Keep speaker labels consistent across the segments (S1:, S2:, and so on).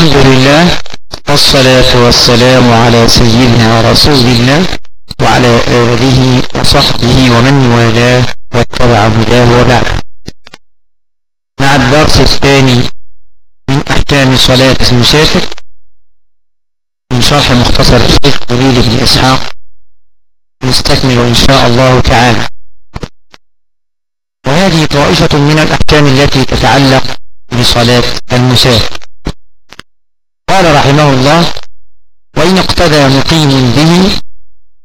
S1: الحمد لله والصلاة والسلام على سيدنا رسول الله وعلى آله وصحبه ومن والاه واتبع هداه وبعد. مع الدرس الثاني من أحكام صلاة المسافر من شرح مختصر الشيخ وليد بن إسحاق نستكمل إن شاء الله تعالى. وهذه طائفة من الأحكام التي تتعلق بصلاة المسافر. قال رحمه الله وإن اقتدى مقيم به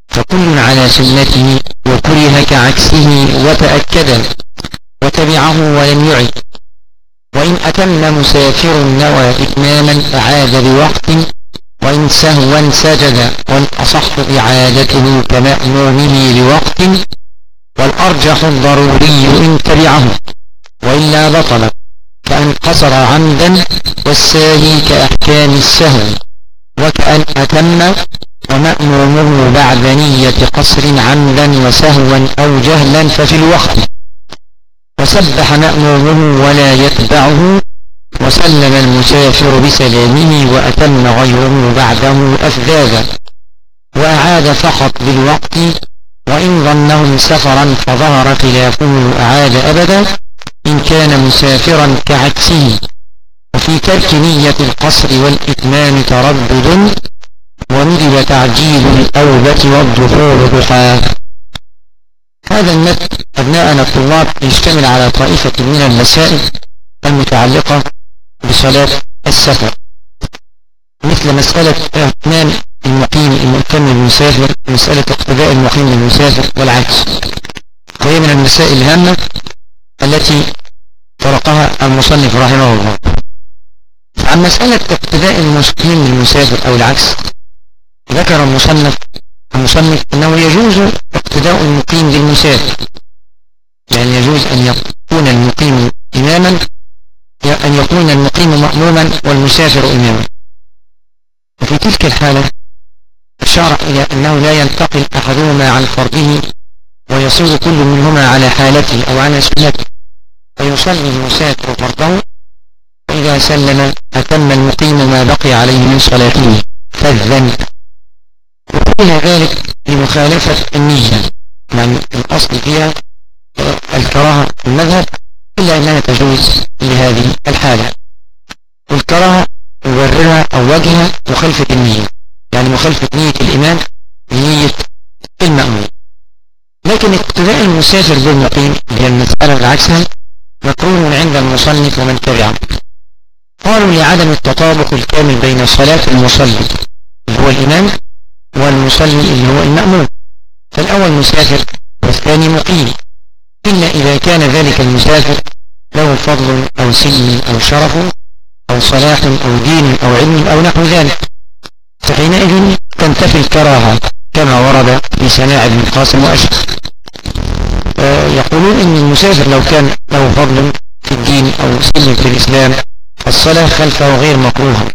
S1: فكل على سنته وكره كعكسه وتأكد وتبعه ولم يعد. وإن أتم مسافر نوى إتماما أعاد بوقت وإن سهوا سجد والأصح إعادته كمأمومه لوقت والأرجح الضروري إن تبعه وإلا بطل. فأن قصر عمدا والساهي كأحكام السهو وكأن أتم ومأمومه بعد نية قصر عمدا وسهوا أو جهلا ففي الوقت وسبح مأمومه ولا يتبعه وسلم المسافر بسلامه وأتم غيره بعده أفذاذا. وأعاد فقط بالوقت وإن ظنهم سفرا فظهر خلافه أعاد أبدا. كان مسافرا كعكسه. وفي ترك نية القصر والإتمام تردد وندب تعجيل الأوبة والدخول ضحى هذا النت أبناءنا الطلاب يشتمل على طائفة من المسائل المتعلقة بصلاة السفر. مثل مسألة اهتمام المقيم المهتم بالمسافر مسألة اقتداء المقيم بالمسافر والعكس. وهي من المسائل الهامة التي طرقها المصنف رحمه الله. عن مسألة اقتداء المسلم بالمسافر أو العكس ذكر المصنف المصنف أنه يجوز اقتداء المقيم بالمسافر. يعني يجوز أن يكون المقيم إماما أن يكون المقيم مأموما والمسافر إماما. وفي تلك الحالة أشار إلى أنه لا ينتقل أحدهما عن فرضه ويصير كل منهما على حالته أو على سنته. فيصلي المسافر فرضه وإذا سلم أتم المقيم ما بقي عليه من صلاته فذا وكل ذلك لمخالفة النية يعني الأصل فيها الكراهة المذهب إلا أنها تجوز لهذه الحالة. والكراهة مبررها أو وجهها مخالفة النية يعني مخالفة نية الإمام لنية المأمون. لكن اقتداء المسافر بالمقيم هي المسألة العكسها مكروه عند المصنف ومن تبعه. قالوا لعدم التطابق الكامل بين صلاة المصلي اللي هو الإمام والمصلي اللي هو المأمون. فالأول مسافر والثاني مقيم. إلا إذا كان ذلك المسافر له فضل أو سلم أو شرف أو صلاح أو دين أو علم أو نحو ذلك. فحينئذ تنتفي الكراهة كما ورد في سماع ابن القاسم وأشهر. يقولون إن المسافر لو كان له فضل في الدين أو سلم في الإسلام الصلاة خلفه غير مكروهة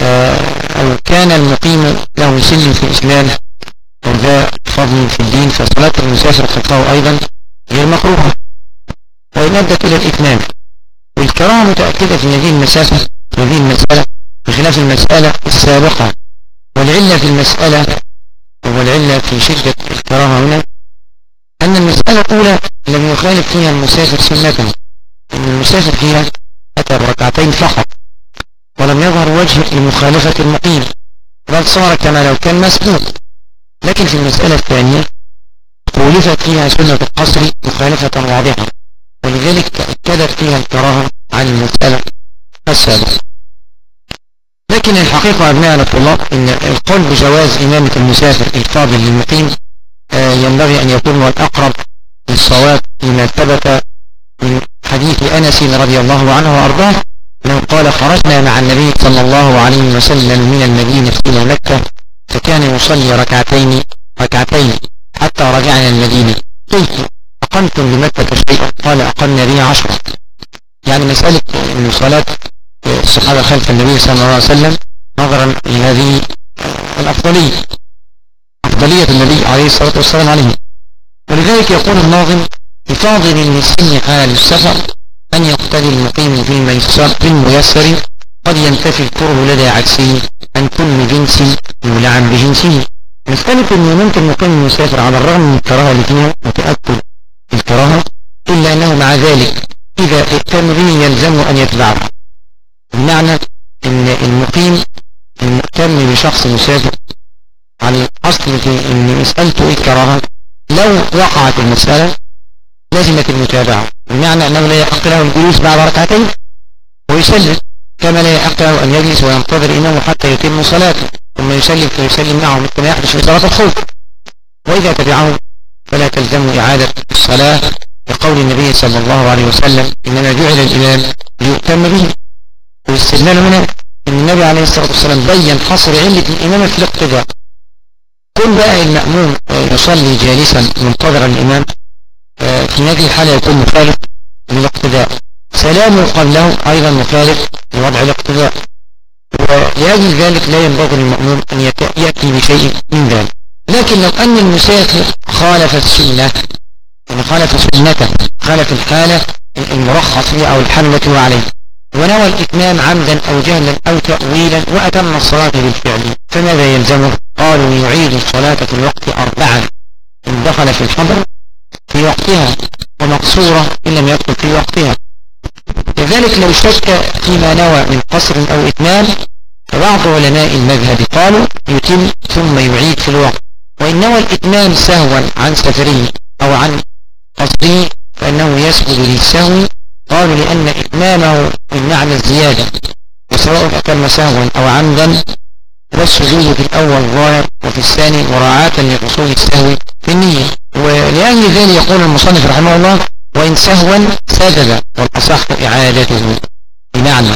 S1: آه، أو كان المقيم له سلم في الإسلام وذا فضل في الدين فصلاة المسافر خلفه أيضا غير مكروهة وإن أدت إلى الإتمام. والكراهة متأكدة في هذه المسافة في هذه المسألة بخلاف المسألة السابقة. والعلة في المسألة والعلة في شدة الكراهة هنا المسألة الأولى لم يخالف فيها المسافر سنته أن المسافر فيها أتى بركعتين فقط ولم يظهر وجه لمخالفة المقيم بل صار كما لو كان مسبوق. لكن في المسألة الثانية خولفت فيها سنة القصر مخالفة واضحة ولذلك تأكدت فيها الكراهة عن المسألة السابقة. لكن الحقيقة أبناء الطلاب إن القول بجواز إمامة المسافر الفاضل للمقيم ينبغي أن يكون هو الأقرب للصواب لما ثبت من حديث أنس رضي الله عنه وأرضاه أنه قال خرجنا مع النبي صلى الله عليه وسلم من المدينة إلى مكة فكان يصلي ركعتين ركعتين حتى رجعنا المدينة. قلت أقمتم بمكة شيئا؟ قال أقمنا به عشرة. يعني مسألة أن صلاة الصحابة خلف النبي صلى الله عليه وسلم نظرا لهذه الأفضلية. أفضلية النبي عليه الصلاة والسلام عليه. ولذلك يقول الناظم بفاضل من سن حال السفر أن يقتدي المقيم في الميسر في الميسر قد ينتفي الكره لدى عكسه أن كل جنس يولعن بجنسه مسألة أنه ممكن مقيم المسافر على الرغم من الكراهة اللي فيها وتأكد الكراهة إلا أنه مع ذلك إذا به يلزم أن يتبعه بمعنى أن المقيم المهتم بشخص مسافر على الأصل في أن مسألته الكراهة لو وقعت المسألة لازمت المتابعة. بمعنى أنه لا يحق له الجلوس بعد ركعتين ويسلم كما لا يحق له أن يجلس وينتظر إمامه حتى يتم صلاته ثم يسلم فيسلم معه مثل ما يحدث في صلاة الخوف. وإذا تبعه فلا تلزم إعادة الصلاة لقول النبي صلى الله عليه وسلم إنما جعل الإمام ليؤتم به. والاستدلال هنا أن النبي عليه الصلاة والسلام بين حصر علة الإمامة في الاقتداء. كل بقى المأموم يصلي جالسا منتظرا الإمام آه، في هذه الحالة يكون مخالف للاقتداء. سلامه قبله أيضا مخالف لوضع الاقتداء. ولأجل ذلك لا ينبغي للمأموم أن يأتي بشيء من ذلك. لكن لو أن المسافر خالف السنة يعني خالف سنته خالف الحالة المرخص فيها أو الحالة التي هو عليه. ونوى الإتمام عمدا أو جهلا أو تأويلا وأتم الصلاة بالفعل فماذا يلزمه؟ قالوا يعيد الصلاة في الوقت أربعا. إن دخل في الحضر في وقتها ومقصورة إن لم يدخل في وقتها. لذلك لو شك فيما نوى من قصر أو إتمام فبعض علماء المذهب قالوا يتم ثم يعيد في الوقت. وإن نوى الإتمام سهوا عن سفره أو عن قصره فإنه يسجد للسهو. قالوا لأن إتمامه من معنى الزيادة وسواء أتم سهوا أو عمدا والسجود في الأول ظاهر وفي الثاني مراعاة لحصول السهو في النية. ولأجل ذلك يقول المصنف رحمه الله وإن سهوا سجد والأصح إعادته. بمعنى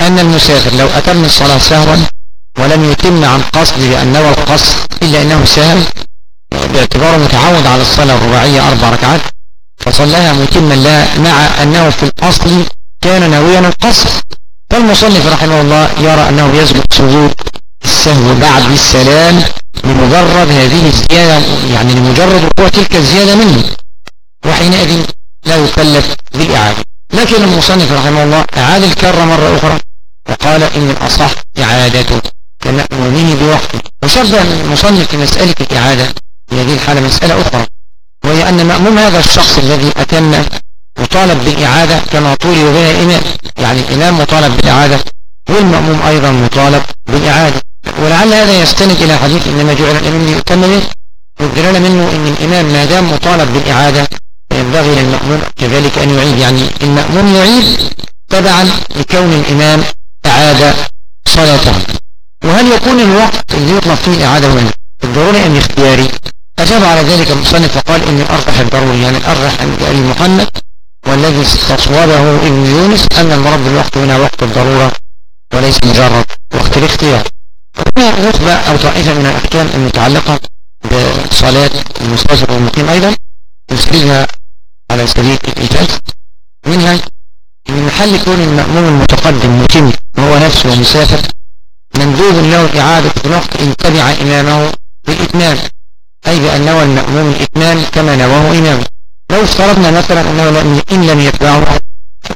S1: أن المسافر لو أتم الصلاة سهوا ولم يتم عن قصد نوى القصد إلا أنه سهل باعتباره متعود على الصلاة الرباعية أربع ركعات فصلىها متما لها مع أنه في الأصل كان ناويا القصر فالمصنف رحمه الله يرى أنه يسجد سجود السهو بعد السلام لمجرد هذه الزيادة يعني لمجرد وقوع تلك الزيادة منه. وحينئذ لا يكلف بالإعادة. لكن المصنف رحمه الله أعاد الكرة مرة أخرى وقال إن الأصح إعادته كمأمومه بوقته وشبه المصنف في مسألة الإعادة في هذه الحالة مسألة أخرى وهي أن مأموم هذا الشخص الذي أتم مطالب بالإعادة كما طولب بها الإمام يعني الإمام مطالب بالإعادة والمأموم أيضا مطالب بالإعادة. ولعل هذا يستند إلى حديث إنما جعل الإمام ليؤتم به منه أن الإمام ما دام مطالب بالإعادة فينبغي للمأموم كذلك أن يعيد. يعني المأموم يعيد تبعا لكون الإمام أعاد صلاته. وهل يكون الوقت اللي يطلب فيه الإعادة هنا الضروري أم اختياري؟ أجاب على ذلك المصنف فقال إن الأرجح الضروري يعني الأرجح عند أبي محمد والذي استصوابه ابن يونس أن المراد بالوقت هنا وقت الضرورة وليس مجرد وقت الاختيار. نخبة أو طائفة من الأحكام المتعلقة بصلاة المسافر والمقيم أيضا نسردها على سبيل الإيجاز منها من محل كون المأموم المتقدم متم وهو نفسه مسافر مندوب له إعادة الوقت إن تبع إمامه بالإتمام أي بأن نوى المأموم الإتمام كما نواه إمامه لو افترضنا مثلا أنه لم إن لم يتبعه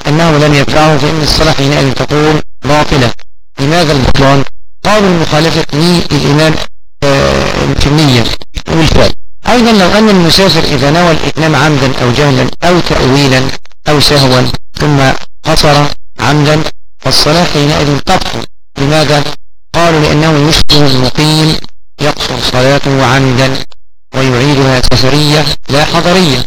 S1: أنه لم يتبعه فإن الصلاة حينئذ تقول باطلة لماذا البطلان؟ قالوا المخالفة للإمام آه، في النية والفعل. أيضا لو أن المسافر إذا نوى الإتمام عمدا أو جهلا أو تأويلا أو سهوا ثم قصر عمدا فالصلاة حينئذ تبطل لماذا؟ قالوا لأنه يشبه المقيم يقصر صلاته عمدا ويعيدها سفرية لا حضرية.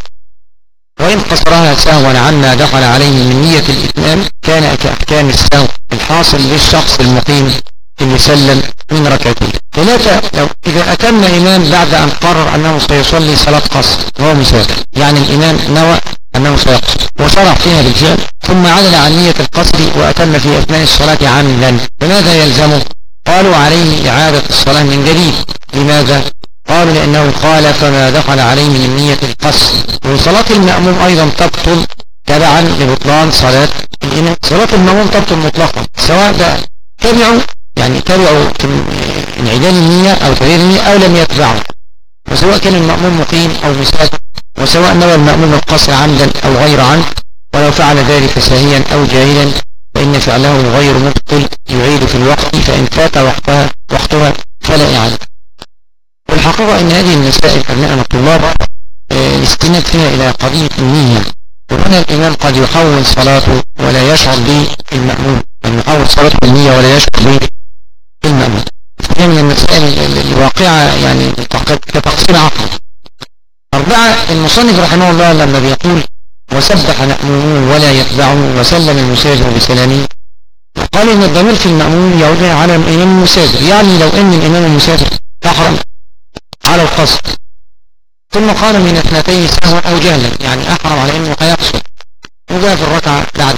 S1: وإن قصرها سهوا عما دخل عليه من نية الإتمام كان كأحكام السهو الحاصل للشخص المقيم. اللي سلم من ركعتين. ثلاثة لو إذا أتم إمام بعد أن قرر أنه سيصلي صلاة قصر وهو مسافر يعني الإمام نوى أنه سيقصر وشرع فيها بالفعل ثم عدل عن نية القصر وأتم في أثناء الصلاة عمدا فماذا يلزمه قالوا عليه إعادة الصلاة من جديد. لماذا؟ قالوا لأنه خالف ما دخل عليه من نية القصر. وصلاة المأموم أيضا تبطل تبعا لبطلان صلاة الإمام. صلاة المأموم تبطل مطلقا سواء تبعوا يعني تبعوا انعدام النية أو تغيير النية أو لم يتبعوا. وسواء كان المأمون مقيم أو مساك وسواء نوى المأمون القصر عمدا أو غير عمد ولو فعل ذلك ساهيا أو جاهلا فإن فعله غير مبطل يعيد في الوقت فإن فات وقتها وقتها فلا إعادة. والحقيقة أن هذه المسائل أبنائنا الطلاب آه، الاستناد فيها إلى قضية النية. وهنا الإمام قد يحول صلاته ولا يشعر به المأمون يحول صلاته بالنية ولا يشعر به بالمأموم هي من المسائل الواقعة يعني كتقصير عقل أربعة المصنف رحمه الله لما بيقول وسبح مأمومون ولا يتبعه وسلم المسافر بسلامه. قال إن الضمير في المأموم يعود على الإمام المسافر يعني لو أن الإمام المسافر أحرم على القصد. ثم قال من اثنتين سهوا أو جهلا. يعني أحرم على أنه هيقصد وجاء في الركعة بعد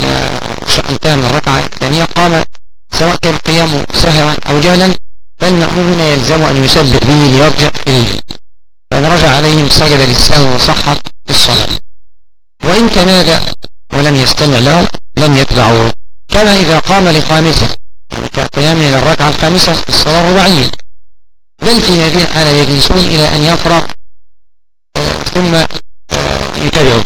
S1: انتهى من الركعة الثانية قام سواء كان قيامه سهوا أو جهلا فالمأموم هنا يلزم أن يسبح به ليرجع إليه فإن رجع عليهم سجد للسهو وصحت الصلاة. وإن تنادى ولم يستمع له لم يتبعه كما إذا قام لخامسة يعني كقيامه إلى الركعة الخامسة في الصلاة الرباعية بل في هذه الحالة يجلسون إلى أن يفرغ آه، ثم آه، يتبعوا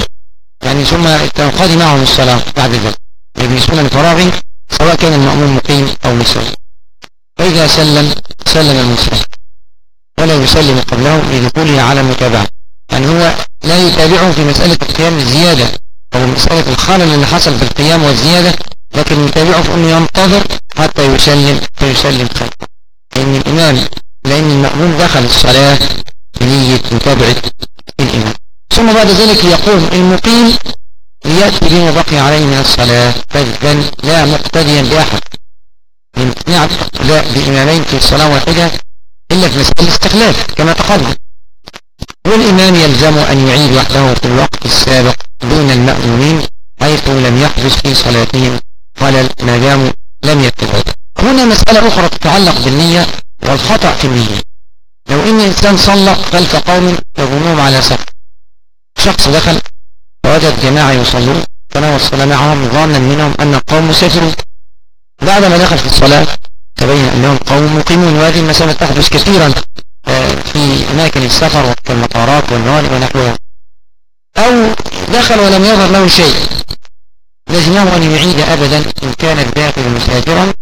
S1: يعني ثم تنقضي معهم الصلاة بعد ذلك. يجلسون لفراغ سواء كان المأموم مقيم أو مسلم فإذا سلم سلم المسلم ولا يسلم قبله لدخوله على المتابعة يعني هو لا يتابعه في مسألة القيام الزيادة أو مسألة الخلل اللي حصل في القيام والزيادة لكن يتابعه في أنه ينتظر حتى يسلم فيسلم خلفه لأن الإمام لأن المأموم دخل الصلاة بنية متابعة الإمام. ثم بعد ذلك يقوم المقيم ليأتي بما بقي عليه من الصلاة فإذا لا مقتديا بأحد. يمتنع الاقتداء بإمامين في الصلاة واحدة إلا في مسألة الاستخلاف كما تقدم. والإمام يلزم أن يعيد وحده في الوقت السابق دون المأمومين حيث لم يحدث في صلاتهم خلل ما داموا لم يتبعوا هنا مسألة أخرى تتعلق بالنية والخطأ في النية. لو إن إنسان صلى خلف قوم يظنهم على سفر شخص دخل ووجد جماعة يصلون. فنوصل معهم ظانا منهم أن القوم مسافرون بعدما دخل في الصلاة تبين أنهم قوم مقيمون وهذه المسألة تحدث كثيرا آه، في أماكن السفر والمطارات والموانئ ونحوها. أو دخل ولم يظهر له شيء. لازمه أن يعيد أبدا إن كان الداخل مسافرا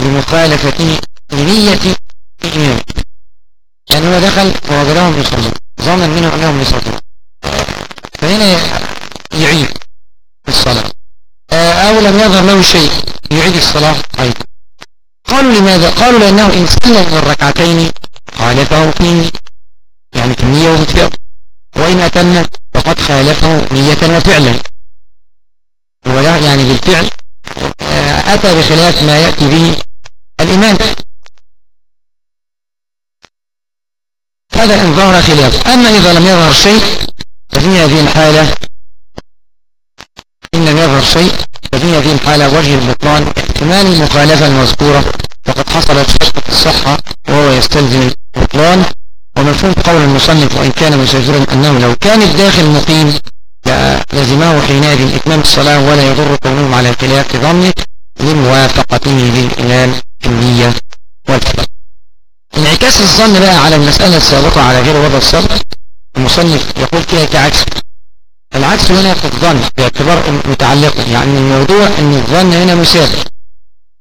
S1: لمخالفة لنية إيمان هو دخل ووجدهم يصلون ظنا منهم أنهم يصلون. فهنا يعيد الصلاة آه، لم يظهر له شيء يعيد الصلاة أيضا. قالوا لماذا؟ قالوا لأنه إن سلم من ركعتين خالفه في يعني النية والفعل وإن أتم فقد خالفه نية وفعلا. ولا يعني بالفعل آه، أتى بخلاف ما يأتي به الإمام. هذا إن ظهر خلاف. أما إذا لم يظهر شيء ففي هذه الحالة إن لم يظهر شيء هذه الحالة وجه البطلان احتمال المخالفة المذكورة فقد حصلت شرطة الصحة وهو يستلزم البطلان ومفهوم قول المصنف وإن كان مسافرا أنه لو كان الداخل مقيم لزمه حينئذ إتمام الصلاة ولا يضر كونهم على خلاف ظنه لموافقته للإمام في النية والفعل انعكاس الظن بقى على المسألة السابقة على غير وضع الصبر المصنف يقول فيها كعكس. العكس هنا في الظن باعتبار متعلقه يعني الموضوع إن الظن هنا مسافر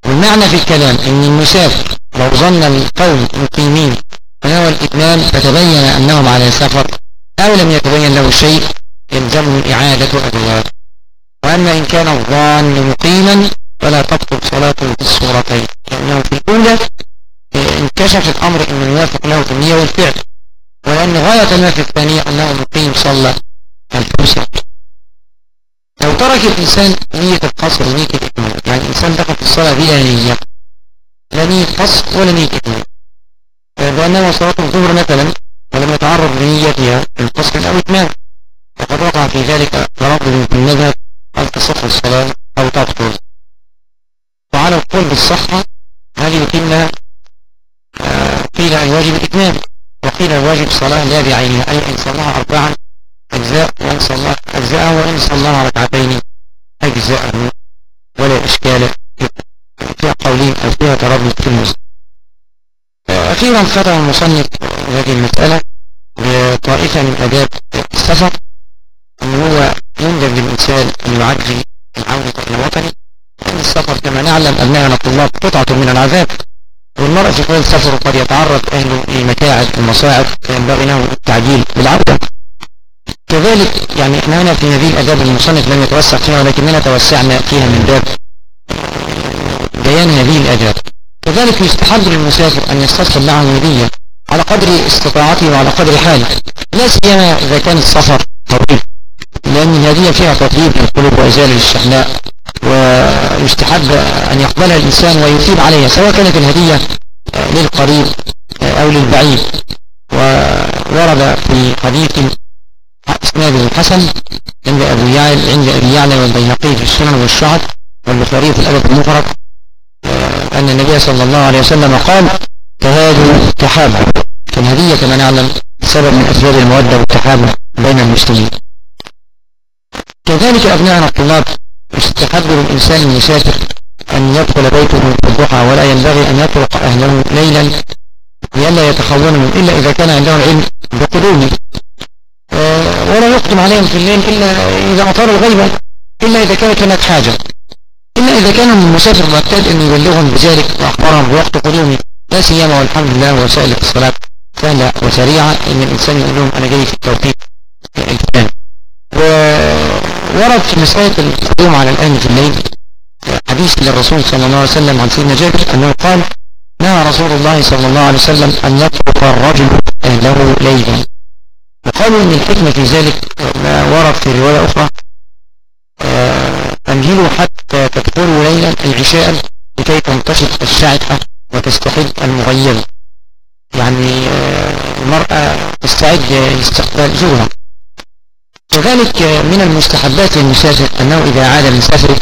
S1: والمعنى في الكلام إن المسافر لو ظن القوم مقيمين فنوى الإتمام فتبين أنهم على سفر أو لم يتبين له شيء يلزمه إعادة أدوات وأما إن كان الظان مقيما فلا تبطل صلاته في الصورتين. لأنه في الأولى انكشف الأمر أنه يوافق له في النية والفعل ولأن غاية ما في الثانية أنه مقيم صلى. الخمسة لو ترك الإنسان نية القصر ونية الإكمال يعني الإنسان دخل في الصلاة بلا نية لا نية قصر ولا نية إكمال لأنه صلاة الظهر مثلا ولم يتعرض لنيتها القصر أو إتمام وقد وقع في ذلك تردد في المذهب هل تصح الصلاة أو تبطل. وعلى القول بالصحة هل يتم آه، قيل الواجب الإتمام وقيل الواجب صلاة لا بعينها أي إن صلاها أربعا أجزاء وإن صلاها أجزاء وإن صلاها ركعتين أجزاء ولا إشكال فيها قولين أو فيها تردد في المسلم أخيرا ختم المصنف هذه المسألة بطائفة من أداب السفر أن هو يندب للإنسان أن يعجل العودة إلى وطنه لأن السفر كما نعلم أبناءنا الطلاب قطعة من العذاب. والمرء في خلال السفر قد يتعرض أهله لمتاعب المصاعب فينبغي له التعجيل بالعودة. كذلك يعني إحنا هنا في هذه الأداب المصنف لم يتوسع فيها ولكننا توسعنا فيها من باب بيان هذه الأداب. كذلك يستحب للمسافر أن يستصحب معه هدية على قدر استطاعته وعلى قدر حاله لا سيما إذا كان السفر طويل لأن الهدية فيها تطيب للقلوب وإزالة للشحناء ويستحب أن يقبلها الإنسان ويثيب عليها سواء كانت الهدية للقريب أو للبعيد. وورد في حديث إسناد الحسن عند أبي يعلى عند أبي يعلى والبيهقي في السنن والشعب والبخاري في الأدب المفرد. آه، أن النبي صلى الله عليه وسلم قال تهادوا تحابوا فالهدية كما نعلم سبب من أسباب المودة والتحابب بين المسلمين. كذلك ابنائنا الطلاب يستحب للانسان المسافر أن يدخل بيته الضحى ولا ينبغي أن يطرق أهله ليلا لئلا يتخونوا إلا إذا كان عنده العلم بقدومه ولا يقدم عليهم في الليل إلا إذا أطار الغيبة إلا إذا كانت هناك حاجة. إلا إذا كان المسافر معتاد أن يبلغهم بذلك وأخبرهم بوقت قدومه لا سيما والحمد لله وسائل الاتصالات سهلة وسريعة أن الإنسان يقول لهم أنا جاي في التوقيت الفلاني وورد في مسألة القدوم على الأهل في الليل حديث للرسول صلى الله عليه وسلم عن سيدنا جابر أنه قال نهى رسول الله صلى الله عليه وسلم أن يترك الرجل أهله ليلا. وقالوا إن الحكمة في ذلك ما ورد في رواية أخرى انهلوا آه، حتى تدخلوا ليلا العشاء لكي تنتشط الشعثة وتستحد المغيبة. يعني آه، المرأة تستعد لاستقبال زورها كذلك من المستحبات للمسافر أنه إذا عاد سفره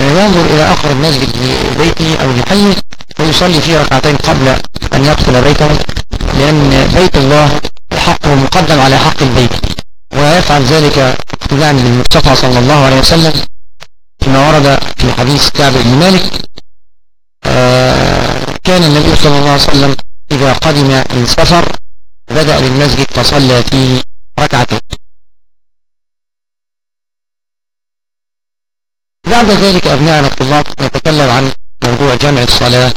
S1: ينظر إلى أقرب مسجد لبيته أو لحيه ويصلي فيه ركعتين قبل أن يدخل بيته لأن بيت الله حقه مقدم على حق البيت. ويفعل ذلك اقتداء بالمصطفى صلى الله عليه وسلم فيما ورد في حديث كعب بن مالك آه، كان النبي صلى الله عليه وسلم إذا قدم من سفر بدأ بالمسجد فصلى فيه ركعتين. بعد ذلك أبناءنا الطلاب نتكلم عن موضوع جمع الصلاة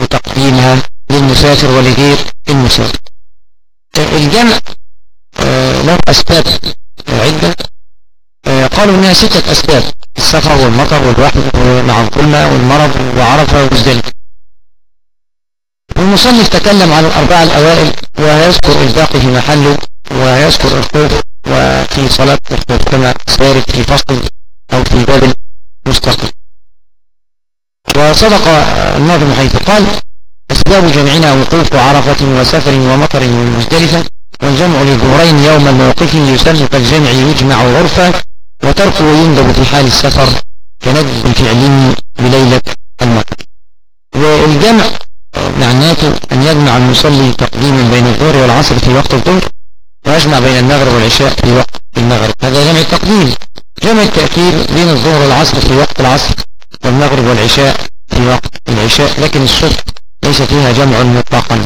S1: وتقديمها للمسافر ولغير المسافر. الجمع آه، له أسباب عدة. آه، قالوا إنها ستة أسباب السفر والمطر والوحد مع الظلمة والمرض وعرفة ومزدلفة والمصنف تكلم عن الأربعة الأوائل ويذكر الباقي في محله ويذكر الخوف وفي صلاة الخوف كما سارد في فصل أو في باب مستقل. وصدق الناظم حيث قال أسباب جمعنا وقوف عرفة وسفر ومطر ومزدلفة والجمع للظهرين يوم الموقف يسن كالجمع يجمع غرفة وترك يندب في حال السفر كندب فعله بليلة المطر. والجمع معناته أن يجمع المصلي تقديما بين الظهر والعصر في وقت الظهر ويجمع بين المغرب والعشاء في وقت المغرب. هذا جمع التقديم جمع التأخير بين الظهر والعصر في وقت العصر والمغرب والعشاء في وقت العشاء لكن الصبح ليس فيها جمع مطلقا.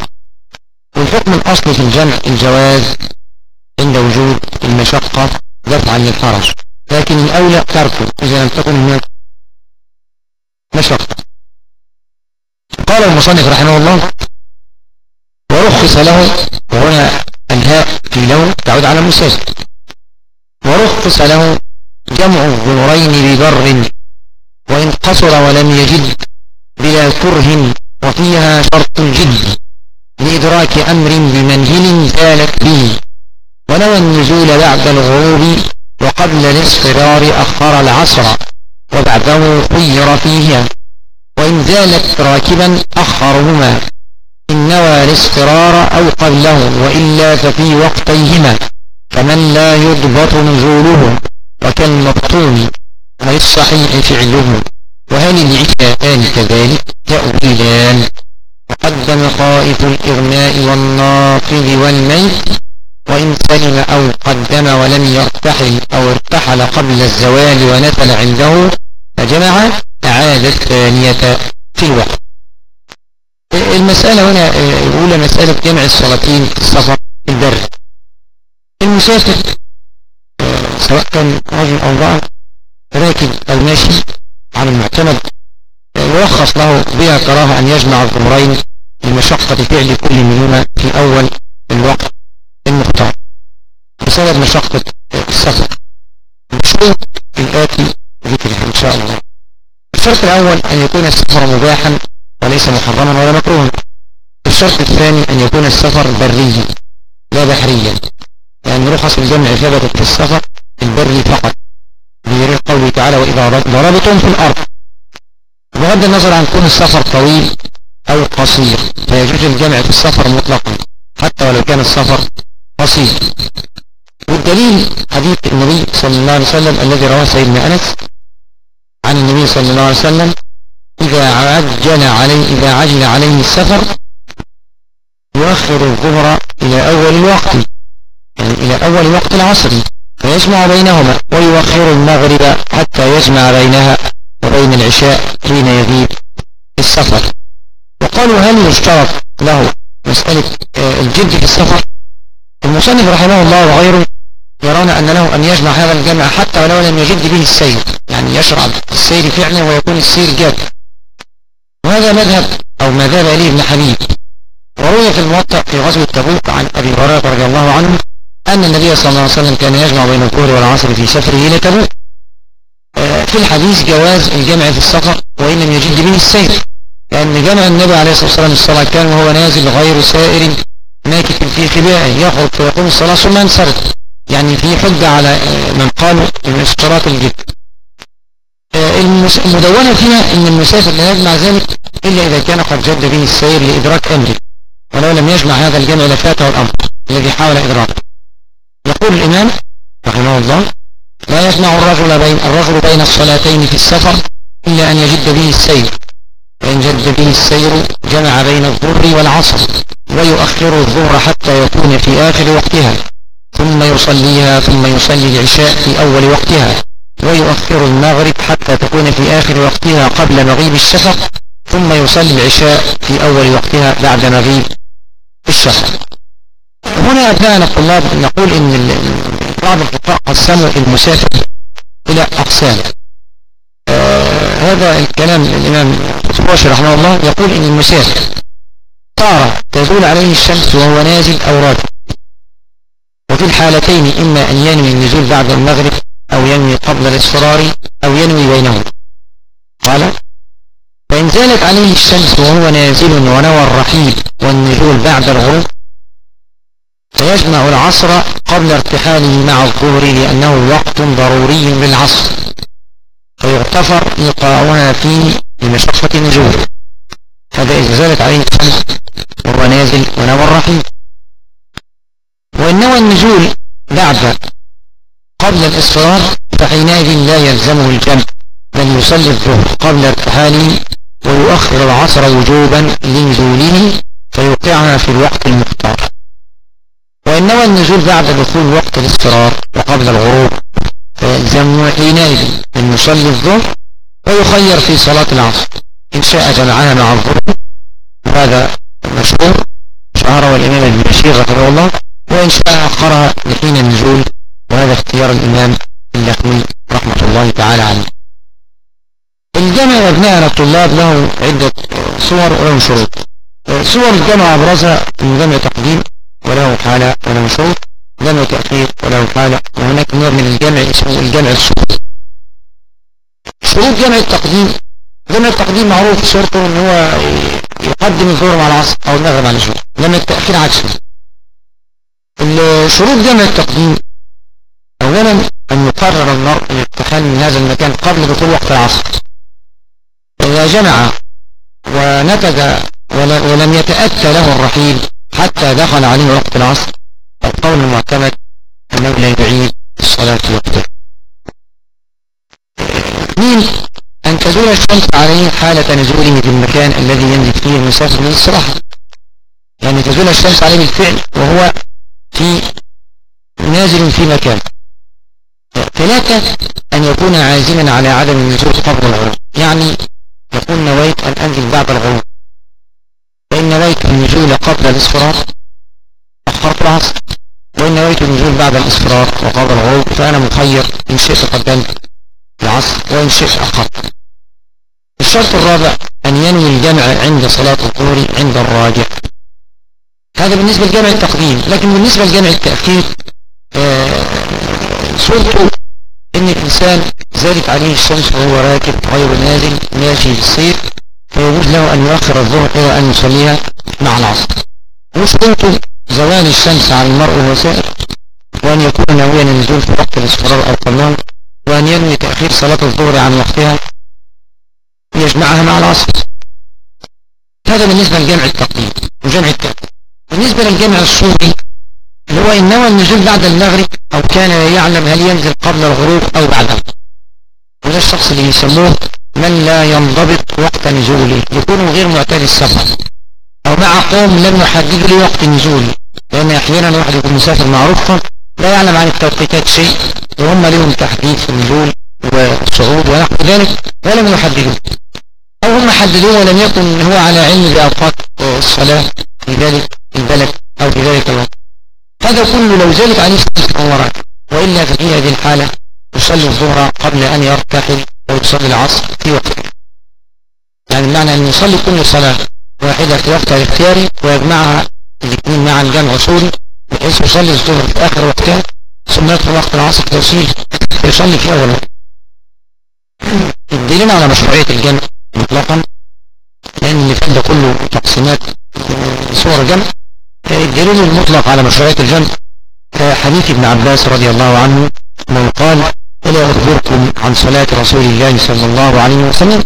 S1: والحكم الأصلي في الجمع الجواز عند وجود المشقة دفعا للحرج لكن الأولى تركه إذا لم تكن هناك مشقة. قال المصنف رحمه الله ورخص له وهنا الهاء في له تعود على المسافر ورخص له جمع الظهرين ببر وإن قصر ولم يجد بلا كره وفيها شرط الجد لإدراك أمر بمنهل زالت به. ونوى النزول بعد الغروب وقبل الاصفرار أخر العصر وبعده خير فيها. وإن زالت راكبا أخرهما إن نوى الاصفرار أو قبله وإلا ففي وقتيهما فمن لا يضبط نزوله وكالمبطون وللصحيح فعله. وهل العشاءان كذلك تأويلان؟ وقدم خائف الإغماء والناقض والميت وإن سلم أو قدم ولم يرتحل أو ارتحل قبل الزوال ونفل عنده فجمع أعاد الثانية في الوقت. المسألة هنا الأولى مسألة جمع الصلاتين في السفر البر المسافر سواء كان رجل أو راكب أو ماشي على المعتمد يرخص له بها كراهة أن يجمع الظهرين لمشقة فعل كل منهما في أول الوقت المختار بسبب مشقة السفر. الشروط الآتي ذكرها إن شاء الله. الشرط الأول أن يكون السفر مباحا وليس محرما ولا مكروها. الشرط الثاني أن يكون السفر بريا لا بحريا. يعني رخص الجمع ثبتت في السفر البري فقط. قوله تعالى وإذا ضربتم في الأرض. بغض النظر عن كون السفر طويل أو قصير فيجوز الجمع في السفر مطلقا حتى ولو كان السفر قصير. والدليل حديث النبي صلى الله عليه وسلم الذي رواه سيدنا أنس عن النبي صلى الله عليه وسلم إذا عجل عليه إذا عجل عليه السفر يؤخر الظهر إلى أول الوقت يعني إلى أول وقت العصر. فيجمع بينهما ويؤخر المغرب حتى يجمع بينها وبين العشاء حين يغيب السفر. وقالوا هل يشترط له مسألة آه، الجد في السفر؟ المصنف رحمه الله وغيره يرون أن له أن يجمع هذا الجمع حتى ولو لم يجد به السير يعني يشرع السير فعلا ويكون السير جاد. وهذا مذهب أو ما ذهب إليه ابن حبيب. وروي في الموطأ في غزوة تبوك عن أبي هريرة رضي الله عنه أن النبي صلى الله عليه وسلم كان يجمع بين الظهر والعصر في سفره إلى تبوك في الحديث جواز الجمع في السفر وإن لم يجد به السير. لأن جمع النبي عليه الصلاة والسلام الصلاة كان وهو نازل غير سائر ماكث في خبائه. يخرج فيقوم الصلاة ثم ينصرف. يعني في حجة على من قالوا من اشتراط الجد. المدونة فيها إن المسافر لا يجمع ذلك إلا إذا كان قد جد به السير لإدراك أمره. ولو لم يجمع هذا الجمع لفاته الأمر الذي حاول إدراكه. يقول الإمام رحمه الله لا يجمع الرجل بين الرجل بين الصلاتين في السفر إلا أن يجد به السير. فإن جد به السير جمع بين الظهر والعصر ويؤخر الظهر حتى يكون في آخر وقتها ثم يصليها ثم يصلي العشاء في أول وقتها ويؤخر المغرب حتى تكون في آخر وقتها قبل مغيب الشفق ثم يصلي العشاء في أول وقتها بعد مغيب الشفق. هنا أبناءنا الطلاب نقول إن بعض الفقهاء قسموا المسافر إلى أقسام. هذا الكلام الإمام سبوشي رحمه الله يقول إن المسافر طار تزول عليه الشمس وهو نازل أو راكب. وفي الحالتين إما أن ينوي النزول بعد المغرب أو ينوي قبل الاصفرار أو ينوي بينهم قال فإن زالت عليه الشمس وهو نازل ونوى الرحيل والنزول بعد الغروب فيجمع العصر قبل ارتحاله مع الظهر لأنه وقت ضروري للعصر. فيغتفر إيقاعها فيه لمشقة نزول هذا إذا زالت عليه الشمس وهو نازل ونوى الرحيل. وإن نوى النزول بعد قبل الإصرار فحينئذ لا يلزمه الجمع بل يصلي الظهر قبل ارتحاله ويؤخر العصر وجوبا لنزوله فيوقعها في الوقت المختار النزول بعد دخول وقت الاصفرار وقبل الغروب. فيلزمه حينئذ أن يصلي الظهر ويخير في صلاة العصر. إن شاء جمعها مع الظهر وهذا مشهور شهره الإمام ابن بشير رحمه الله. وإن شاء أخرها لحين النزول. وهذا اختيار الإمام اللخمي رحمة الله تعالى عليه. الجمع يا الطلاب له عدة صور وله شروط صور الجمع أبرزها من جمع تقديم. وله حالة وله شروط جمع تأخير وله حالة وهناك نوع من الجمع اسمه الجمع الشروط شروط جمع التقديم جمع التقديم معروف شرطه إن هو يقدم الظهر مع العصر أو المغرب على الظهر جمع التأخير عكسه. شروط جمع التقديم اولا أن يقرر المرء الارتحال من هذا المكان قبل دخول وقت العصر. إذا جمع ونتج ولم يتأتى له الرحيل حتى دخل عليه وقت العصر. القول المعتمد أنه لا يعيد الصلاة في وقته. اثنين أن تزول الشمس عليه حالة نزوله في المكان الذي ينزل فيه المسافر للاستراحة يعني تزول الشمس عليه بالفعل وهو في نازل في مكان. ثلاثة أن يكون عازما على عدم النزول قبل الغروب يعني يقول نويت أن أنزل بعد الغروب. نويت النزول قبل الإصفرار أخرت العصر وإن نويت النزول بعد الإصفرار وقبل الغروب فأنا مخير إن شئت قدمت العصر وإن شئت أخرت الشرط الرابع أن ينوي الجمع عند صلاة الظهر عند الراجع. هذا بالنسبة لجمع التقديم لكن بالنسبة لجمع التأخير آه صورته إن الإنسان زادت عليه الشمس وهو راكب غير نازل ماشي بالسير فيجوز له أن يؤخر الظهر إلى ان يصليها مع العصر. وصورته زوال الشمس عن المرء وهو وأن يكون ناويا النزول في وقت الاصفرار أو قبله وأن ينوي تأخير صلاة الظهر عن وقتها يجمعها مع العصر. هذا بالنسبة لجمع التقديم وجمع التأخير بالنسبة للجمع الصوري اللي هو إن نوى النزول بعد المغرب أو كان يعلم هل ينزل قبل الغروب أو بعده وده الشخص اللي يسموه من لا ينضبط وقت نزوله يكون غير معتاد السفر. أو مع قوم لم يحددوا لي وقت نزوله لأن أحيانا واحد يكون مسافر معروفا لا يعلم عن التوقيتات شيء وهم لهم تحديد في النزول والصعود ونحو ذلك ولم يحددوا أو هم حددوه ولم يكن هو على علم بأوقات الصلاة في ذلك البلد أو في ذلك الوقت. هذا كله لو زالت الشمس وراء وإلا في هذه الحالة يصلي الظهر قبل أن يرتحل. ويصلي العصر في وقته يعني المعنى أن يصلي كل صلاة واحدة في وقتها الاختياري ويجمعها الاثنين مع الجمع صوري بحيث يصلي الظهر في آخر وقتها ثم يدخل وقت العصر توصيل يصلي في أول وقت. الدليل على مشروعية الجمع مطلقا لأن اللي فات ده كله تقسيمات صور جمع الدليل المطلق على مشروعية الجمع حديث ابن عباس رضي الله عنه من قال ألا أخبركم عن صلاة رسول الله صلى الله عليه وسلم.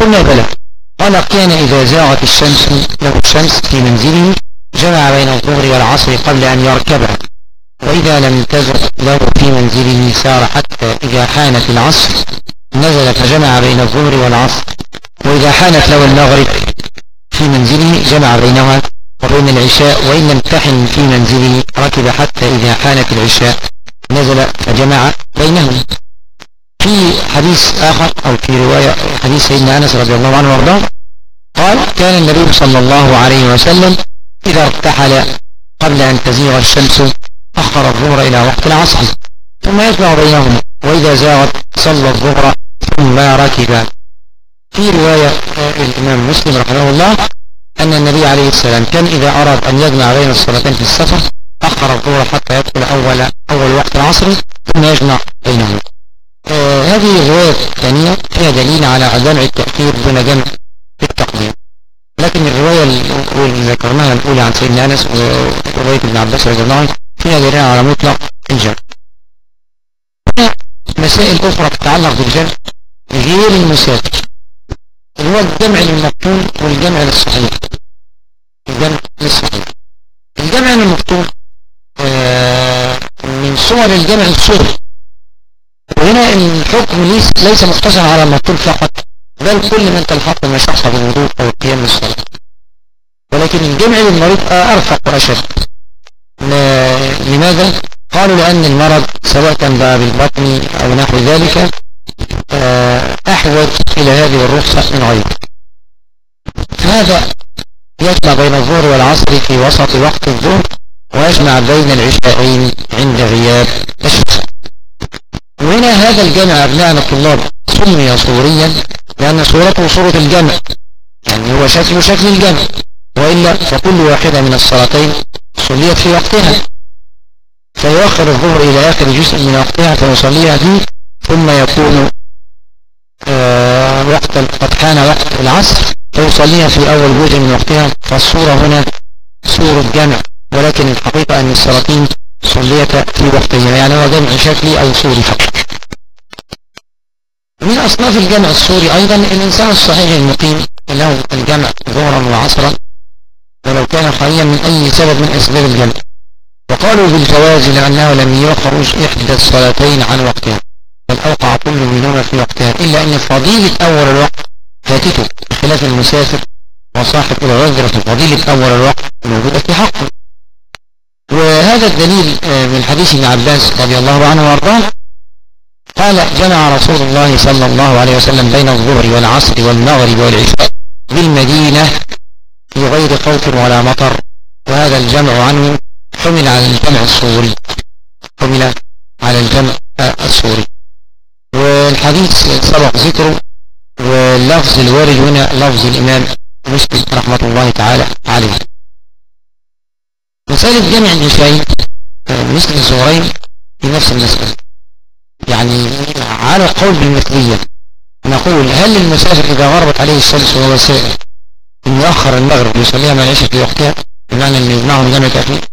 S1: قلنا بلى قال كان إذا زاغت الشمس له الشمس في منزله جمع بين الظهر والعصر قبل أن يركبها وإذا لم تزغ له في منزله سار حتى إذا حانت العصر نزل فجمع بين الظهر والعصر. وإذا حانت له المغرب في منزله جمع بينها وبين العشاء وإن لم تحن في منزله ركب حتى إذا حانت العشاء. نزل فجمع بينهم. في حديث آخر أو في رواية حديث سيدنا أنس رضي الله عنه وأرضاه قال كان النبي صلى الله عليه وسلم إذا ارتحل قبل أن تزيغ الشمس أخر الظهر إلى وقت العصر. ثم يجمع بينهم وإذا زاغت صلى الظهر ثم ركب. في رواية الإمام مسلم رحمه الله أن النبي عليه السلام كان إذا أراد أن يجمع بين الصلاتين في السفر أخر الظهر حتى يدخل أول أول وقت العصر ثم يجمع بينهم. آه هذه الرواية الثانية فيها دليل على جمع التأخير دون جمع التقديم لكن الرواية اللي ذكرناها الأولى عن سيدنا أنس ورواية ابن عباس رضي الله عنه فيها دليل على مطلق الجمع. مسائل أخرى تتعلق بالجمع غير المسافر اللي هو الجمع للمقتول والجمع للصحيح. الجمع للصحيح الجمع للمقتول آه من صور الجمع الصوري وهنا الحكم ليس, ليس مقتصر على المقتول فقط بل كل من تلحق المشقة بالوضوء أو القيام للصلاة ولكن الجمع للمريض أرفق وأشد. لماذا؟ قالوا لأن المرض سواء كان بقى بالبطن أو نحو ذلك أحوج إلى هذه الرخصة من غيره. هذا يجمع بين الظهر والعصر في وسط وقت الظهر. ويجمع بين العشاءين عند غياب الشمس وهنا هذا الجمع أبناء الطلاب سمي صوريا لأن صورته صورة الجمع يعني هو شكل شكل الجمع. وإلا فكل واحدة من الصلاتين صليت في وقتها. فيؤخر الظهر إلى آخر جزء من وقتها فيصليها فيه ثم يكون آه وقت قد كان وقت العصر فيصليها في أول جزء من وقتها. فالصورة هنا صورة جمع. ولكن الحقيقة أن الصلاتين صليتا في وقتها يعني هو جمع شكلي أو صوري فقط. من أصناف الجمع الصوري أيضا الإنسان الصحيح المقيم له الجمع ظهرا وعصرا ولو كان خاليا من أي سبب من أسباب الجمع. وقالوا بالجواز لأنه لم يخرج إحدى الصلاتين عن وقتها بل أوقع كل منهما في وقتها إلا أن فضيلة أول الوقت فاتته بخلاف المسافر وصاحب العذر في فضيلة أول الوقت موجودة في حقه وهذا الدليل من حديث ابن عباس رضي الله عنه وأرضاه. قال جمع رسول الله صلى الله عليه وسلم بين الظهر والعصر والمغرب والعشاء بالمدينة في غير خوف ولا مطر. وهذا الجمع عنه حمل على الجمع الصوري. حمل على الجمع الصوري. والحديث سبق ذكره واللفظ الوارد هنا لفظ الإمام مسلم رحمة الله تعالى عليه. مسألة جمع النسائي مثل الزهرين في نفس المسألة. يعني على قول بالمثلية نقول هل المسافر إذا غربت عليه الشمس وهو سائر يؤخر المغرب ويصليها مع العشاء في وقتها بمعنى أن يمنعه من جمع تأخير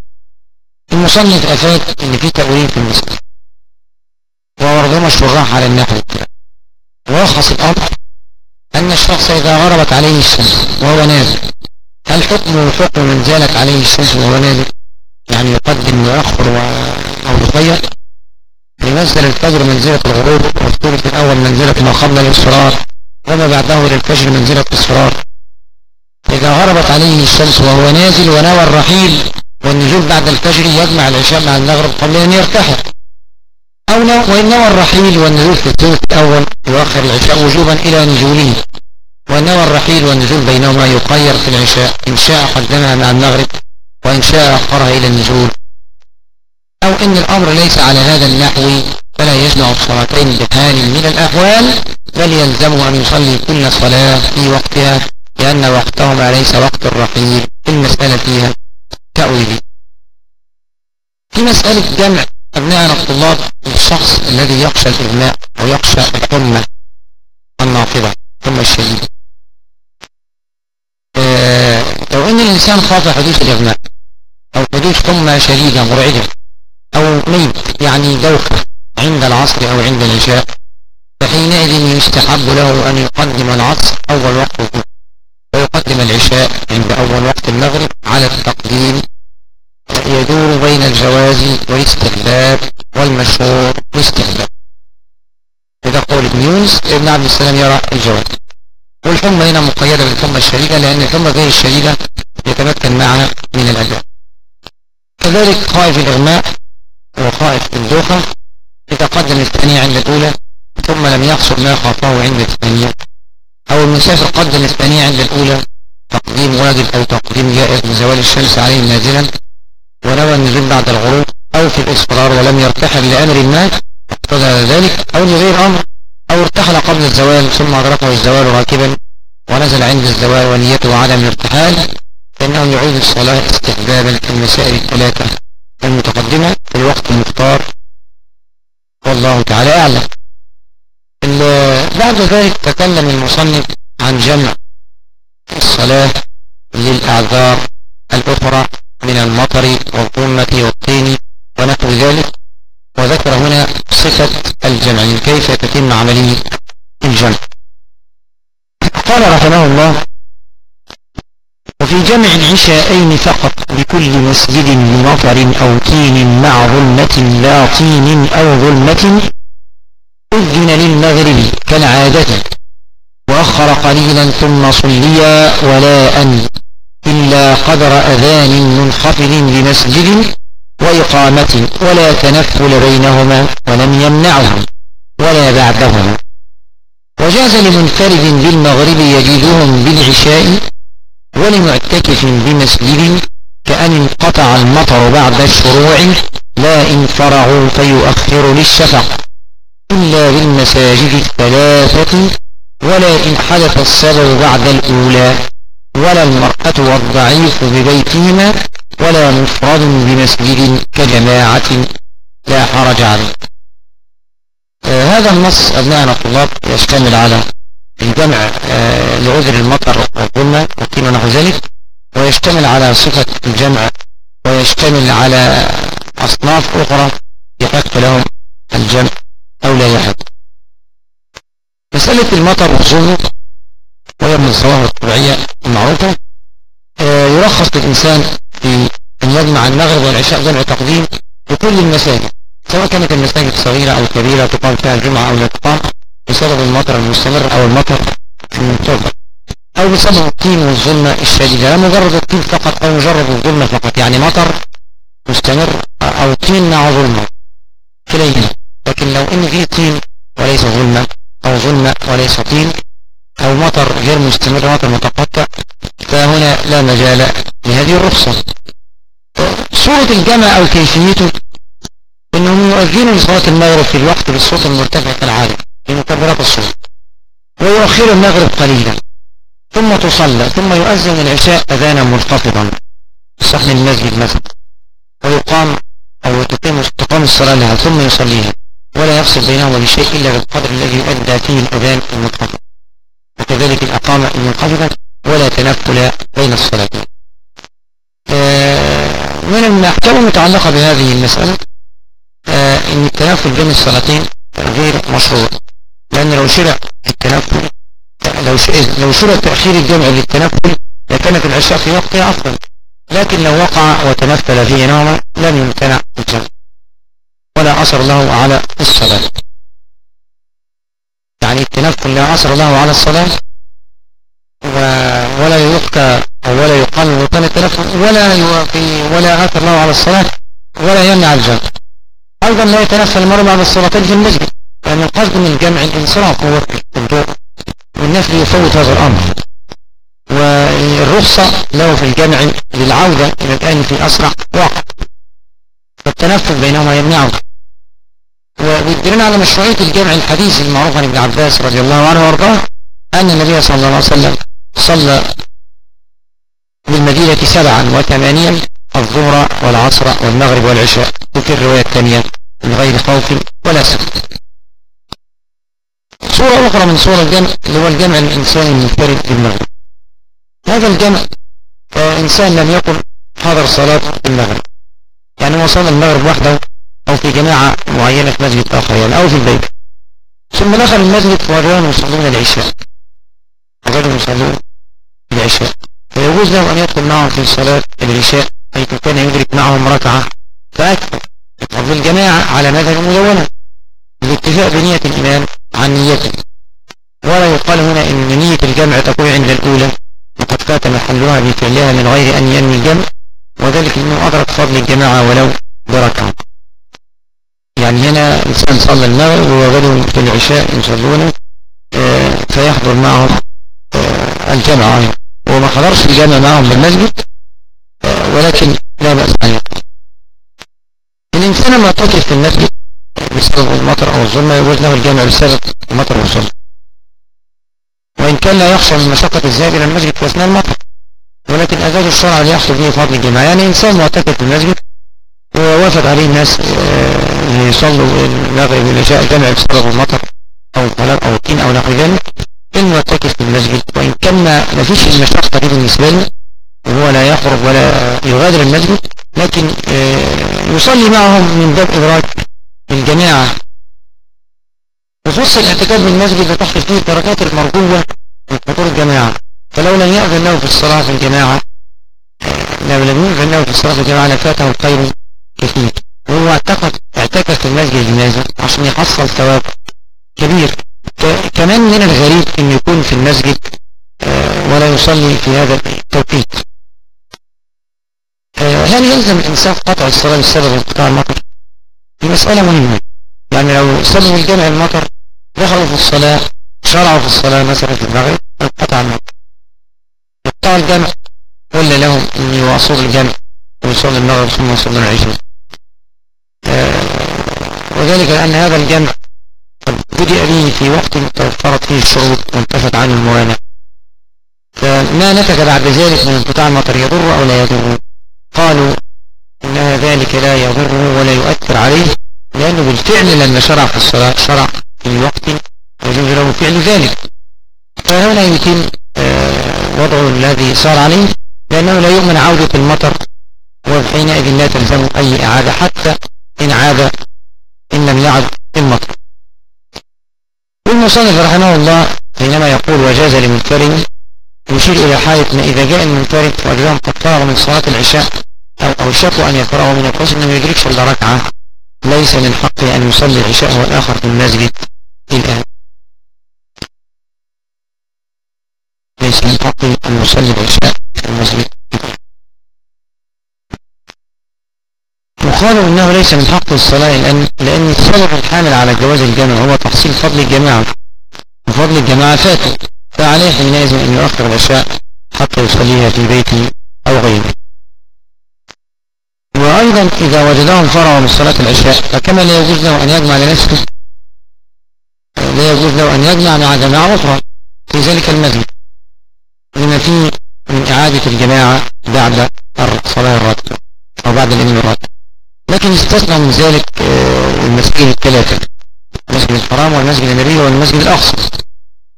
S1: المصنف أفاد أن في تأويل في المسألة. وورده الشراح على النحو. ولخص الأمر أن الشخص إذا غربت عليه الشمس وهو نازل هل حكمه حكم من زالت عليه الشمس وهو نازل يعني يقدم ويأخر أو يغير؟ لنزل الفجر منزلة الغروب والثلث الأول منزلة ما قبل الإصرار وما بعده للفجر منزلة الإصرار إذا غربت عليه الشمس وهو نازل ونوى الرحيل والنزول بعد الفجر يجمع العشاء مع المغرب قبل أن يرتحل أو وإن نوى الرحيل والنزول في الثلث الأول يؤخر العشاء وجوبا إلى نزوله. وإن نوى الرحيل والنزول بينهما يقير في العشاء إن شاء قدمها مع المغرب وإن شاء أخرها إلى النزول. أو إن الأمر ليس على هذا النحو فلا يجمع الصلاتين بحال من الأحوال بل يلزم أن يصلي كل صلاة في وقتها لأن وقتهما ليس وقت الرحيل المسألة فيها تأويلي في مسألة جمع أبناءنا الطلاب الشخص الذي يخشى الإغماء ويخشى الحمى النافضة الحمى الشديدة الإنسان خاف حدوث الإغماء أو حدوث حمى شديدة مرعبة أو ميت يعني دوخة عند العصر أو عند العشاء فحينئذ يستحب له أن يقدم العصر أول وقت ويقدم العشاء عند أول وقت المغرب على التقديم. يدور بين الجواز والاستحباب والمشهور والاستحباب. إذا قول ابن يونس ابن عبد السلام يرى الجواز والحمى هنا مقيدة بالحمى الشديدة لأن الحمى غير الشديدة يتمكن معنا من الأداء. كذلك خائف الإغماء وخائف الدوخة يتقدم الثانية عند الأولى ثم لم يحصل ما خافه عند الثانية أو المسافر قدم الثانية عند الأولى تقديم واجب أو تقديم جائز لزوال الشمس عليه نازلا ونوى النزول بعد الغروب أو في الإصفرار ولم يرتحل لأمر ما اقتضى ذلك أو لغير أمر أو ارتحل قبل الزوال ثم أدركه الزوال راكبا ونزل عند الزوال ونيته عدم الارتحال فإنه يعيد الصلاة استحبابا في المسائل الثلاثة المتقدمة في الوقت المختار والله تعالى أعلم. بعد ذلك تكلم المصنف عن جمع الصلاة للأعذار الأخرى من المطر والظلمة والطين ونحو ذلك. وذكر هنا صفة الجمع كيف تتم عملية الجمع. قال رحمه الله وفي جمع العشاءين فقط بكل مسجد بمطر أو طين مع ظلمة لا طين أو ظلمة أذن للمغرب كالعادة وأخر قليلا ثم صليا ولا أن إلا قدر أذان منخفض بمسجد وإقامة ولا تنفل بينهما ولم يمنعهم ولا بعدهما. وجاز لمنفرد بالمغرب يجدهم بالعشاء ولمعتكف بمسجد كأن انقطع المطر بعد الشروع لا إن فرعوا فيؤخر للشفق إلا بالمساجد الثلاثة ولا إن حدث السبب بعد الأولى ولا المرأة والضعيف ببيتهما ولا مفرد بمسجد كجماعة لا حرج عليه. آه هذا النص أبناءنا الطلاب يشتمل على الجمع آه لعذر المطر والظلمة وقيل نحو ذلك. ويشتمل على صفة الجمع ويشتمل على أصناف أخرى يحق لهم الجمع أو لا يحق. مسألة المطر والظلمة وهي من الظواهر الطبيعية المعروفة آه يرخص للإنسان في أن يجمع المغرب والعشاء جمع تقديم بكل المساجد سواء كانت المساجد صغيرة أو كبيرة تقام فيها الجمعة أو لا تقام. بسبب المطر المستمر أو المطر المنتظر أو بسبب الطين والظلمة الشديدة. لا مجرد الطين فقط أو مجرد الظلمة فقط. يعني مطر مستمر أو طين مع ظلمة كليهما لكن لو إن في طين وليس ظلمة أو ظلمة وليس طين أو مطر غير مستمر مطر متقطع فهنا لا مجال لهذه الرخصة. صورة الجمع أو كيفيته إنهم يؤذنوا لصلاة المغرب في الوقت بالصوت المرتفع كالعادة. لمكبرات الصوت. ويؤخر المغرب قليلا. ثم تصلى ثم يؤذن العشاء أذانا منخفضا صحن المسجد مثلا ويقام أو تقيم تقام الصلاة لها ثم يصليها. ولا يفصل بينهما بشيء إلا بالقدر الذي يؤدى فيه الأذان المنقطع وكذلك الأقامة المنقطعة ولا تنفل بين الصلاتين. آه، من الأحكام المتعلقة بهذه المسألة آه، أن التنفل بين الصلاتين غير مشروع. لأن لو شرع التنفل لو لو شرع تأخير الجمع للتنفل لكانت العشاء في وقتها أفضل. لكن لو وقع وتنفل فيه نوما لم يمتنع الجمع. ولا أثر له على الصلاة. يعني التنفل لا أثر له على الصلاة ولا يبقى أو ولا يقال وكان التنفل ولا يوافي ولا أثر له على الصلاة ولا يمنع الجمع. أيضا لا يتنفل المرء بعد الصلاتين في المسجد لأن القصد من الجمع الإنصراف هو الدور والنفل يفوت هذا الأمر. والرخصة له في الجمع للعودة إلى الآن في أسرع وقت. فالتنفل بينهما يمنعه والدليل على مشروعية الجمع الحديث المعروف عن ابن عباس رضي الله عنه وأرضاه أن النبي صلى الله عليه وسلم صلى بالمدينة سبعا وثمانيا الظهر والعصر والمغرب والعشاء. وفي الرواية الثانية من غير خوف ولا سفر صورة أخرى من صور الجمع اللي هو الجمع الإنساني المنفرد بالمغرب هذا الجمع إنسان لم يكن حضر صلاة المغرب. يعني هو صلى المغرب وحده أو في جماعة معينة في مسجد آخر يعني أو في البيت. ثم دخل المسجد ورجال يصلون العشاء. رجال يصلون العشاء. فيجوز له أن يدخل معهم في صلاة العشاء حيث كان يدرك معهم ركعة فأكثر. وفي الجماعة على مذهب مدونة الاتفاق بنية الإمام عن نيته. ولا يقال هنا إن نية الجمع تكون عند الأولى. وقد فات محلها بفعلها من غير أن ينوي الجمع. وذلك أنه أدرك فضل الجماعة ولو بركعة يعني هنا إنسان صلى المغرب وغدوا في العشاء يصلون آه، فيحضر معهم آه، الجمع. وما حضرش الجمع معهم بالمسجد آه، ولكن لا بأس. يقول الإنسان ما تقف في المسجد بسبب المطر أو الظلمة يجوز له الجمع بسبب المطر والظلمة وإن كان لا يخشى من مشقة الذهاب إلى المسجد في أثناء المطر ولكن أزاج الشرع ليحصل به فضل الجماعة يعني إنسان معتكف في المسجد ووافد عليه الناس آه، يصلوا المغرب والعشاء جمع بسبب المطر أو الطلاق أو الطين أو نحو ذلك. المعتكف في المسجد وإن كان ما فيش المشقة دي بالنسبة له وهو لا يخرج ولا يغادر المسجد لكن آه، يصلي معهم من باب إدراك الجماعة وخص الاعتكاف بالمسجد لتحصل فيه الدرجات المرجوة من حضور الجماعة فلو لم يأذن له في الصلاة في الجماعة لو لم يأذن له في الصلاة في الجماعة لفاته الخير كثير وهو اعتقد اعتكف في المسجد لماذا؟ عشان يحصل ثواب كبير كمان من الغريب إن يكون في المسجد آه، ولا يصلي في هذا التوقيت آه، هل يلزم الإنسان قطع الصلاة بسبب انقطاع المطر؟ مسألة مهمة. يعني لو سبب الجمع المطر دخلوا في الصلاة شرعوا في الصلاة مثلا في المغرب انقطع المطر يقطع الجمع ولا لهم ان يواصلوا الجمع ويصلي المغرب ثم يصلي العشاء. آه، وذلك لأن هذا الجمع قد بدأ به في وقت توفرت فيه الشروط وانتفت عنه الموانع. فما نتج بعد ذلك من انقطاع المطر يضر أو لا يضر؟ قالوا إن ذلك لا يضر ولا يؤثر عليه لأنه بالفعل لما شرع في الصلاة شرع في وقت يجوز له فعل ذلك. فهنا يتم آه، وضع الذي صار عليه لأنه لا يؤمن عودة المطر وحينئذ لا تلزم أي إعادة حتى إن عاد إن لم يعد المطر. والمصنف رحمه الله حينما يقول وجاز لمنفرد يشير إلى حالة ما إذا جاء المنفرد وجدهم قد من صلاة العشاء. أو أوشك أن يفرغ من القصر أنه يدركش إلا ركعة. ليس من حقه أن يصلي العشاء والآخر في المسجد. الآن ليس من حقه أن يصلي العشاء في المسجد. وقالوا إنه ليس من حق الصلاة لأن, لأن السبب الحامل على جواز الجمع هو تحصيل فضل الجماعة. وفضل الجماعة فاته فعليه حينئذ أن يؤخر العشاء حتى يصليها في بيته أو غيره. وأيضا إذا وجدهم فرغوا من صلاة العشاء فكما لا يجوز له أن يجمع لنفسه لا يجوز له أن يجمع مع جماعة أخرى في ذلك المسجد لما فيه من إعادة الجماعة بعد الصلاة الراتبة أو بعد الامام الراتب لكن استثنى من ذلك المساجد الثلاثة المسجد الحرام والمسجد النبي والمسجد الأقصى.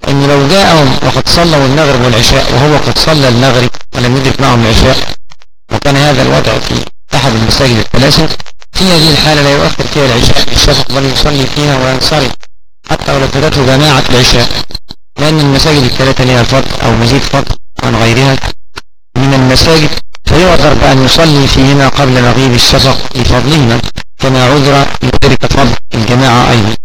S1: أن لو جاءهم وقد صلوا المغرب والعشاء وهو قد صلى المغرب ولم يدرك معهم العشاء وكان هذا الوضع في أحد المساجد الثلاثة. في هذه الحالة لا يؤخر فيها العشاء الشفق بل يصلي فيها وينصرف حتى ولو فاتته جماعة العشاء. لأن المساجد الثلاثة لها فضل أو مزيد فضل عن غيرها. من المساجد فيعذر بأن يصلي فيهما قبل مغيب الشفق لفضلهما كما عذر لذلك فضل الجماعة أيضا.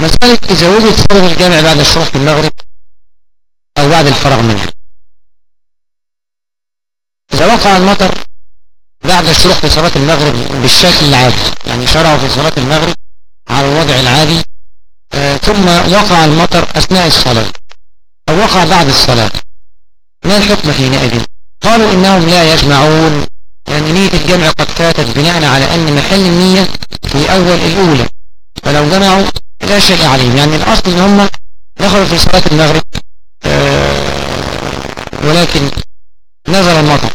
S1: مسألة إذا وجد فرض الجامع بعد الشروق المغرب أو بعد الفراغ منه إذا وقع المطر بعد الشروق في صلاة المغرب بالشكل العادي يعني شرعوا في صلاة المغرب على الوضع العادي آه ثم وقع المطر أثناء الصلاة أو وقع بعد الصلاة ما الحكم حينئذ؟ قالوا إنهم لا يجمعون يعني نية الجمع قد فاتت بناء على أن محل النية في أول الأولى فلو جمعوا لا شيء عليهم يعني الأصل إن هم دخلوا في صلاة المغرب آه ولكن نزل المطر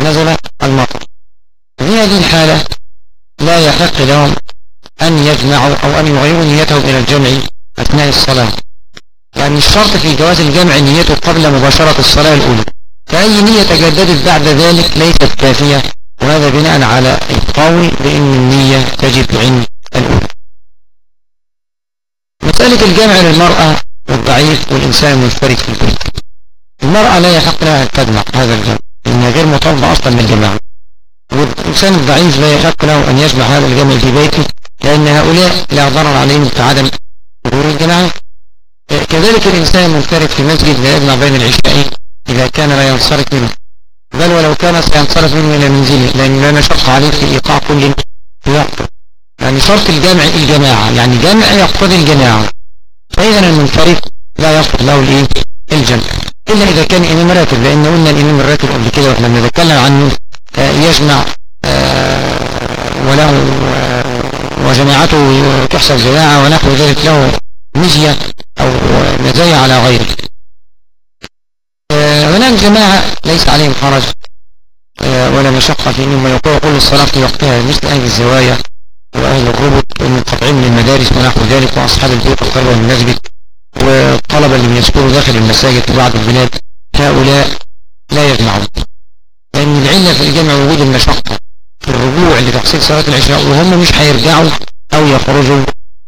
S1: نزل المطر الحالة لا يحق لهم أن يجمعوا أو أن يغيروا نيتهم إلى الجمع أثناء الصلاة. يعني الشرط في جواز الجمع نيته قبل مباشرة الصلاة الأولى. فأي نية تجددت بعد ذلك ليست كافية وهذا بناء على القول بأن النية تجب عند الأولى. مسألة الجمع للمرأة والضعيف والإنسان المنفرد في البيت. المرأة لا يحق لها أن تجمع هذا الجمع لأنها غير مطالبة أصلا من الجماعة والإنسان الضعيف لا يحق له أن يجمع هذا الجمع في بيته لأن هؤلاء لا ضرر عليهم في عدم حضور الجماعة. كذلك الإنسان المنفرد في مسجد لا يجمع بين العشاءين إذا كان لا ينصرف منه بل ولو كان سينصرف منه إلى منزله لأن لا نشق عليه في إيقاع كل في وقته يعني شرط الجمع الجماعة يعني جمع يقتضي الجماعة. فإذا المنفرد لا يصلح له الجمع. إلا إذا كان إمام راتب لأن قلنا الإمام الراتب قبل كده وإحنا بنتكلم عنه يجمع وله وجماعته تحسب جماعة ونحو ذلك له مزية أو مزايا على غيره. هناك جماعة ليس عليهم حرج ولا مشقة في أنهم يقولوا كل الصلاة في وقتها مثل أهل الزوايا وأهل الربط المنقطعين من المدارس ونحو ذلك وأصحاب البيوت القريبة من المسجد. والطلبة اللي بيسكنوا داخل المساجد في بعض البلاد هؤلاء لا يجمعون. لأن العلة في الجمع وجود المشقة في الرجوع لتحصيل صلاة العشاء وهم مش هيرجعوا أو يخرجوا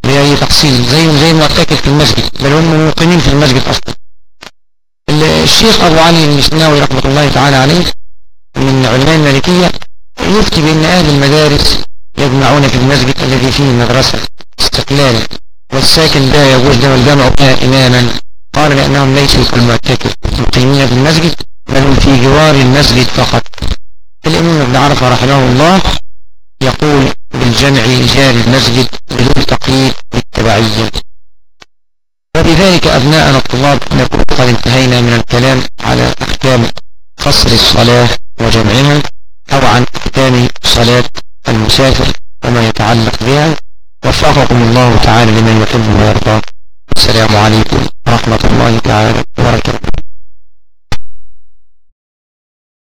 S1: لأي تحصيل. زي زي المعتكف في المسجد بل هم مقيمين في المسجد أصلا. الشيخ أبو علي المسناوي رحمة الله تعالى عليه من علماء المالكية يفتي بأن أهل المدارس يجمعون في المسجد الذي فيه المدرسة استقلالا والساكن لا يجوز له الجمع إماما. قال لأنهم ليسوا كالمعتكف مقيمين في المسجد بل في جوار المسجد فقط. الإمام ابن عرفة رحمه الله يقول بالجمع رجال المسجد بدون تقييد بالتبعية. وبذلك أبناءنا الطلاب نكون قد انتهينا من الكلام على أحكام قصر الصلاة وجمعها أو عن أحكام صلاة المسافر وما يتعلق بها. وفقكم الله تعالى لمن يحب ويرضى السلام عليكم ورحمة الله تعالى وبركاته.